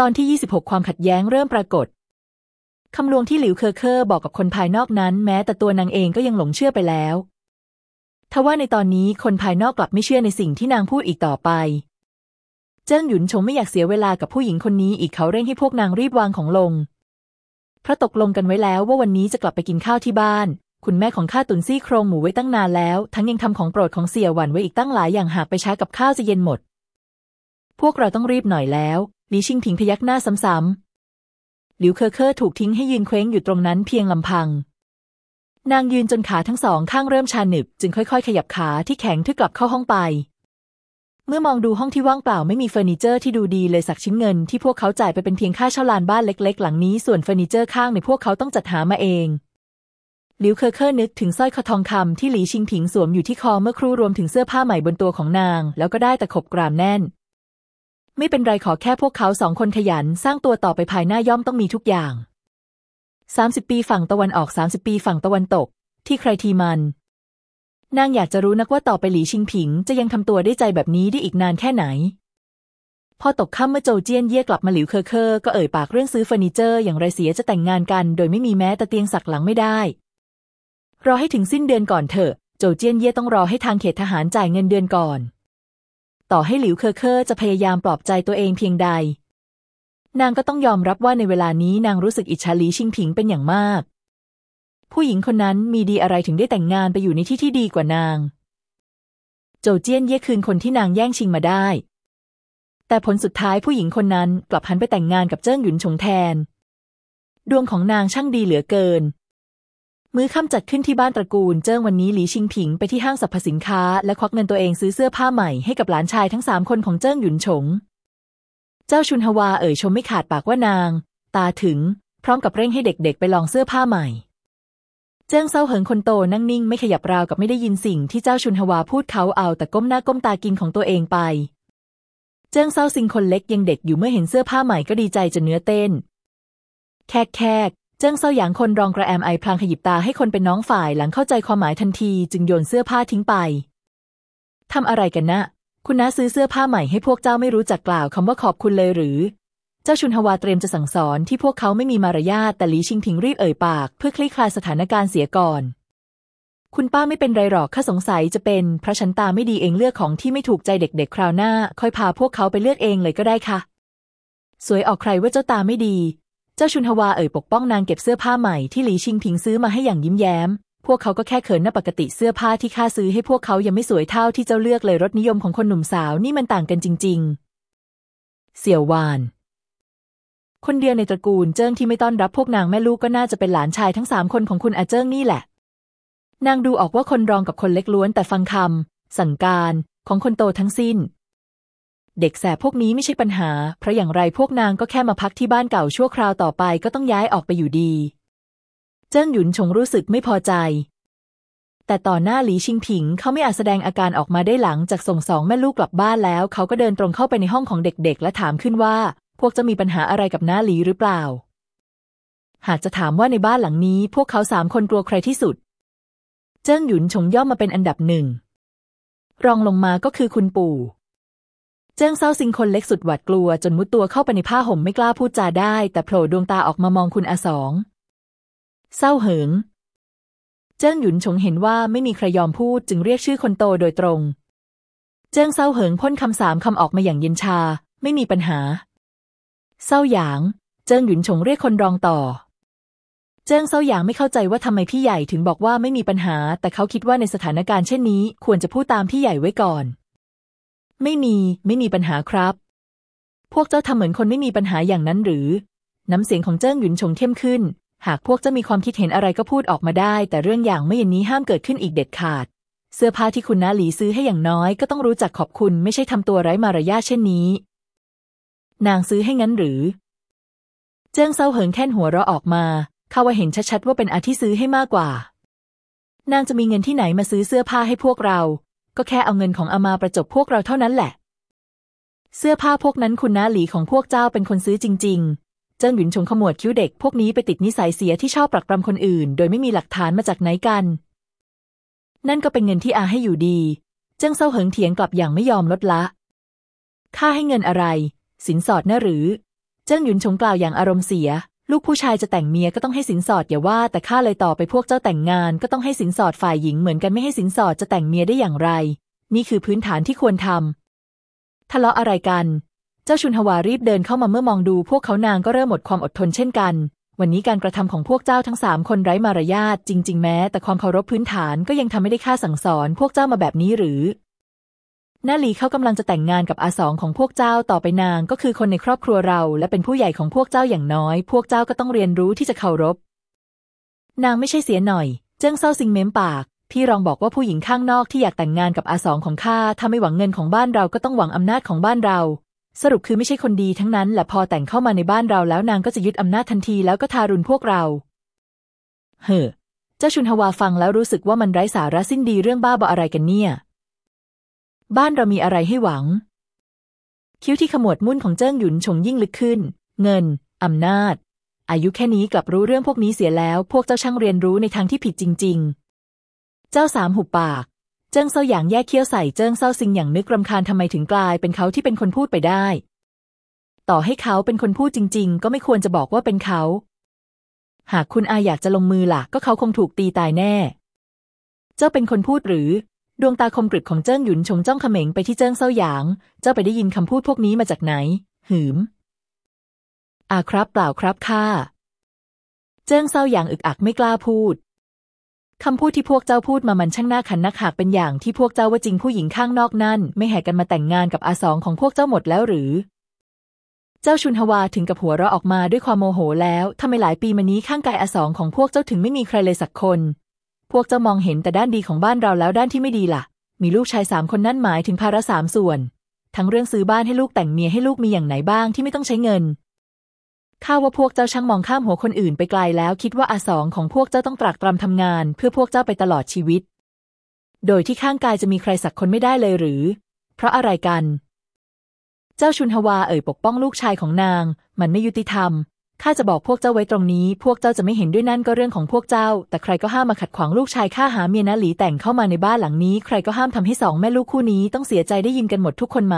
ตอนที่ 26 ความขัดแย้งเริ่มปรากฏคำลวงที่หลิวเคอเคอร์บอกกับคนภายนอกนั้น แม้แต่ตัวนางเองก็ยังหลงเชื่อไปแล้วทว่าในตอนนี้คนภายนอกกลับไม่เชื่อในสิ่งที่นางพูดอีกต่อไป เจิ้งหยุนชงไม่อยากเสียเวลากับผู้หญิงคนนี้อีกเขาเร่งให้พวกนางรีบวางของลง เพราะตกลงกันไว้แล้วว่าวันนี้จะกลับไปกินข้าวที่บ้าน คุณแม่ของข้าตุนซี่โครงหมูไว้ตั้งนานแล้ว ทั้งยังทำของโปรดของเสี่ยหวันไว้อีกตั้งหลายอย่างหากไปช้ากับข้าวจะเย็นหมด พวกเราต้องรีบหน่อยแล้ว หลีชิงผิงพยักหน้าซ้ำๆหลิวเคอเคอร์ถูกทิ้งให้ยืนเคว้งอยู่ตรงนั้นเพียงลำพัง นางยืนจนขาทั้งสองข้างเริ่มชาหนึบ จึงค่อยๆ ขยับขาที่แข็งทื่อกลับเข้าห้องไป เมื่อมองดูห้องที่ว่างเปล่าไม่มีเฟอร์นิเจอร์ที่ดูดีเลยสักชิ้นเงินที่พวกเขาจ่ายไปเป็นเพียงค่าเช่าลานบ้านเล็ก ๆ หลังนี้ส่วนเฟอร์นิเจอร์ข้างในพวกเขาต้องจัดหามาเองหลิวเคอเคอร์นึกถึงสร้อยคอทองคำที่หลีชิงผิงสวมอยู่ที่คอเมื่อครู่รวมถึงเสื้อผ้าใหม่บนตัวของนาง แล้วก็ได้แต่ขบกรามแน่น ไม่เป็นไรขอแค่พวกเขาสองคนขยันสร้างตัวต่อไปภายหน้าย่อมต้องมีทุกอย่างสามสิบปีฝั่งตะวันออกสามสิบปีฝั่งตะวันตก ทีใครทีมัน นางอยากจะรู้นักว่าต่อไปหลีชิงผิง จะยังทำตัวได้ใจแบบนี้ได้อีกนานแค่ไหน พอตกค่ำเมื่อโจเจี้ยนเย่กลับมาหลิวเคอเคอร์ก็เอ่ยปากเรื่องซื้อเฟอร์นิเจอร์อย่างไรเสียจะแต่งงานกัน โดยไม่มีแม้แต่เตียงสักหลังไม่ได้ รอให้ถึงสิ้นเดือนก่อนเถอะ โจเจี้ยนเย่ต้องรอให้ทางเขตทหารจ่ายเงินเดือนก่อน ต่อให้หลิวเคอเคอร์จะพยายามปลอบใจตัวเองเพียงใด นางก็ต้องยอมรับว่าในเวลานี้นางรู้สึกอิจฉาหลีชิงผิงเป็นอย่างมาก ผู้หญิงคนนั้นมีดีอะไรถึงได้แต่งงานไปอยู่ในที่ที่ดีกว่านาง โจเจี้ยนเย่คือคนที่นางแย่งชิงมาได้ แต่ผลสุดท้ายผู้หญิงคนนั้นกลับหันไปแต่งงานกับเจิ้งหยุนชงแทน ดวงของนางช่างดีเหลือเกิน มื้อค่ำจัดขึ้นที่บ้านตระกูล เจิ้งวันนี้หลีชิงผิงไปที่ห้างสรรพสินค้า และควักเงินตัวเองซื้อเสื้อผ้าใหม่ให้กับหลานชายทั้งสามคนของเจิ้งหยุนชง เจ้าชุนฮวาเอ่ยชมไม่ขาดปากว่านาง ตาถึง พร้อมกับเร่งให้เด็กๆ ไปลองเสื้อผ้าใหม่ เจิ้งเซาเหิงคนโตนั่งนิ่งไม่ขยับราวกับไม่ได้ยินสิ่งที่เจ้าชุนฮวาพูดเขาเอาแต่ก้มหน้าก้มตากินของตัวเองไป เจิ้งเซาซิงคนเล็กยังเด็กอยู่เมื่อเห็นเสื้อผ้าใหม่ก็ดีใจจนเนื้อเต้น แค่กแค่ก เจิ้งเซาหยางคนรองกระแอมไอพลางขยิบตาให้คนเป็นน้องฝ่ายหลังเข้าใจความหมายทันทีจึงโยนเสื้อผ้าทิ้งไป ทำอะไรกันนะ คุณน้าซื้อเสื้อผ้าใหม่ให้พวกเจ้าไม่รู้จักกล่าวคำว่าขอบคุณเลยหรือ เจ้าชุนฮวาเตรียมจะสั่งสอนที่พวกเขาไม่มีมารยาทแต่หลีชิงถิงรีบเอ่ยปาก เพื่อคลี่คลายสถานการณ์เสียก่อน คุณป้าไม่เป็นไรหรอกข้าสงสัยจะเป็นเพราะฉันตาไม่ดีเองเลือกของที่ไม่ถูกใจเด็ก ๆ คราวหน้า ค่อยพาพวกเขาไปเลือกเองเลยก็ได้ค่ะ สวยออกใครว่าเจ้าตาไม่ดี เจ้าชุนฮวาเอ่ยปกป้องนางเก็บเสื้อผ้าใหม่ที่หลีชิงผิงซื้อมาให้อย่างยิ้มแย้ม พวกเขาก็แค่เขินหน่าปกติเสื้อผ้าที่ข้าซื้อให้พวกเขายังไม่สวยเท่าที่เจ้าเลือกเลยรสนิยมของคนหนุ่มสาวนี่มันต่างกันจริง ๆ เสี่ยววาน คนเดียวในตระกูลเจิ้งที่ไม่ต้อนรับพวกนางแม่ลูกก็น่าจะเป็นหลานชายทั้งสามคนของคุณอาเจิ้งนี่แหละ นางดูออกว่าคนรองกับคนเล็กล้วนแต่ฟังคำสั่งการของคนโตทั้งสิ้น เด็กแสบพวกนี้ไม่ใช่ปัญหา เพราะอย่างไรพวกนางก็แค่มาพักที่บ้านเก่าชั่วคราวต่อไปก็ต้องย้ายออกไปอยู่ดี เจิ้งหยุนชงรู้สึกไม่พอใจ แต่ต่อหน้าหลีชิงผิงเขาไม่อาจแสดงอาการออกมาได้หลังจากส่งสองแม่ลูกกลับบ้านแล้ว เขาก็เดินตรงเข้าไปในห้องของเด็กๆ และถามขึ้นว่า พวกจะมีปัญหาอะไรกับหน้าหลีหรือเปล่า หากจะถามว่าในบ้านหลังนี้ พวกเขาสามคนกลัวใครที่สุด เจิ้งหยุนชงย่อมมาเป็นอันดับหนึ่งรองลงมาก็คือคุณปู่ เจิ้งเซาซิงคนเล็กสุดหวาดกลัวจนมุดตัวเข้าไปในผ้าห่มไม่กล้าพูดจาได้ แต่โผล่ดวงตาออกมามองคุณอาสองเศร้าเหิง เจิ้งหยุนชงเห็นว่าไม่มีใครยอมพูดจึงเรียกชื่อคนโตโดยตรง เจิ้งเศร้าเหิงพ่นคำสามคำออกมาอย่างเย็นชา ไม่มีปัญหา เศร้าหยาง เจิ้งหยุนชงเรียกคนรองต่อ เจิ้งเศร้าหยางไม่เข้าใจว่าทำไมพี่ใหญ่ถึงบอกว่าไม่มีปัญหา แต่เขาคิดว่าในสถานการณ์เช่นนี้ ควรจะพูดตามพี่ใหญ่ไว้ก่อน ไม่มีไม่มีปัญหาครับ พวกเจ้าทำเหมือนคนไม่มีปัญหาอย่างนั้นหรือ น้ำเสียงของเจิ้งหยุนชงเข้มขึ้น หากพวกเจ้ามีความคิดเห็นอะไรก็พูดออกมาได้ แต่เรื่องอย่างไม่ย่างนี้ห้ามเกิดขึ้นอีกเด็ดขาด เสื้อผ้าที่คุณน้าหลีซื้อให้อย่างน้อยก็ต้องรู้จักขอบคุณไม่ใช่ทำตัวไร้มารยาทเช่นนี้ นางซื้อให้งั้นหรือ เจิ้งเซาเหิงแค่นหัวเราะออกมาเขาว่าเห็นชัดๆว่าเป็นอาที่ซื้อให้มากกว่า นางจะมีเงินที่ไหนมาซื้อเสื้อผ้าให้พวกเรา ก็แค่เอาเงินของอามาประจบพวกเราเท่านั้นแหละ เสื้อผ้าพวกนั้นคุณน้าหลีของพวกเจ้าเป็นคนซื้อจริง ๆ เจิ้งหยุนชงขมวดคิ้วเด็กพวกนี้ไปติดนิสัยเสียที่ชอบปรักปรำคนอื่น โดยไม่มีหลักฐานมาจากไหนกัน นั่นก็เป็นเงินที่อาให้อยู่ดี เจิ้งเซาเหิงเถียงกลับอย่างไม่ยอมลดละ ค่าให้เงินอะไร สินสอดนะหรือ เจิ้งหยุนชงกล่าวอย่างอารมณ์เสีย ลูกผู้ชายจะแต่งเมียก็ต้องให้สินสอดอย่าว่า แต่ข้าเลยต่อไปพวกเจ้าแต่งงานก็ต้องให้สินสอดฝ่ายหญิงเหมือนกันไม่ให้สินสอดจะแต่งเมียได้อย่างไร นี่คือพื้นฐานที่ควรทำทะเลาะอะไรกัน เจ้าชุนฮวารีบเดินเข้ามาเมื่อมองดูพวกเขานางก็เริ่มหมดความอดทนเช่นกัน วันนี้การกระทำของพวกเจ้าทั้งสามคนไร้มารยาทจริง ๆ แม้ แต่ความเคารพพื้นฐานก็ยังทำไม่ได้ค่าสั่งสอน พวกเจ้ามาแบบนี้หรือ นาลีเขากำลังจะแต่งงานกับอาสองของพวกเจ้าต่อไปนางก็คือคนในครอบครัวเรา และเป็นผู้ใหญ่ของพวกเจ้าอย่างน้อย พวกเจ้าก็ต้องเรียนรู้ที่จะเคารพ นางไม่ใช่เสียหน่อย เจิ้งเศร้าซิงเม้มปาก พี่รองบอกว่าผู้หญิงข้างนอกที่อยากแต่งงานกับอาสองของข้าถ้าไม่หวังเงินของบ้านเราก็ต้องหวังอำนาจของบ้านเรา สรุปคือไม่ใช่คนดีทั้งนั้นและพอแต่งเข้ามาในบ้านเราแล้วนางก็จะยึดอำนาจทันทีแล้วก็ทารุณพวกเรา เฮ้อเจ้าชุนฮวาฟังแล้วรู้สึกว่ามันไร้สาระสิ้นดีเรื่องบ้าบออะไรกันเนี่ย บ้านเรามีอะไรให้หวัง คิ้วที่ขมวดมุ่นของเจิ้งหยุนชงยิ่งลึกขึ้น เงิน อำนาจ อายุแค่นี้กลับรู้เรื่องพวกนี้เสียแล้ว พวกเจ้าช่างเรียนรู้ในทางที่ผิดจริง ๆ เจ้าสามหุบปากเจิ้งเซาหยางแยกเขี้ยวใส่เจิ้งเซาซิงอย่างนึกรำคาญทำไมถึงกลายเป็นเขาที่เป็นคนพูดไปได้ ต่อให้เขาเป็นคนพูดจริง ๆ ก็ไม่ควรจะบอกว่าเป็นเขา หากคุณอาอยากจะลงมือล่ะ ก็เขาคงถูกตีตายแน่ เจ้าเป็นคนพูดหรือ ดวงตาคมกริบของเจิ้งหยุนชงจ้องเขม็งไปที่เจิ้งเซาหยาง เจ้าไปได้ยินคำพูดพวกนี้มาจากไหน หืม อาครับเปล่าครับข้า เจิ้งเซาหยางอึกอักไม่กล้าพูด คำพูดที่พวกเจ้าพูดมามันช่างน่าขันนักหากเป็นอย่างที่พวกเจ้าว่าจริงผู้หญิงข้างนอกนั่น ไม่แห่กันมาแต่งงานกับอาสองของพวกเจ้าหมดแล้วหรือ เจ้าชุนฮวาถึงกับหัวเราะออกมาด้วยความโมโหแล้วทำไมหลายปีมานี้ข้างกายอาสองของพวกเจ้าถึงไม่มีใครเลยสักคน พวกเจ้ามองเห็นแต่ด้านดีของบ้านเราแล้วด้านที่ไม่ดีล่ะ มีลูกชายสามคนนั่นหมายถึงภาระสามส่วน ทั้งเรื่องซื้อบ้านให้ลูกแต่งเมียให้ลูกมีอย่างไหนบ้างที่ไม่ต้องใช้เงินข้าว่าพวกเจ้าช่างมองข้ามหัวคนอื่นไปไกลแล้วคิดว่าอาสองของพวกเจ้าต้องตรากตรำทำงาน เพื่อพวกเจ้าไปตลอดชีวิต โดยที่ข้างกายจะมีใครสักคนไม่ได้เลยหรือ เพราะอะไรกัน เจ้าชุนฮวาเอ่ยปกป้องลูกชายของนาง มันไม่ยุติธรรม ข้าจะบอกพวกเจ้าไว้ตรงนี้ พวกเจ้าจะไม่เห็นด้วยนั่นก็เรื่องของพวกเจ้า แต่ใครก็ห้ามมาขัดขวางลูกชายข้าหาเมียนะหลีแต่งเข้ามาในบ้านหลังนี้ ใครก็ห้ามทำให้สองแม่ลูกคู่นี้ต้องเสียใจได้ยินกันหมดทุกคนไหม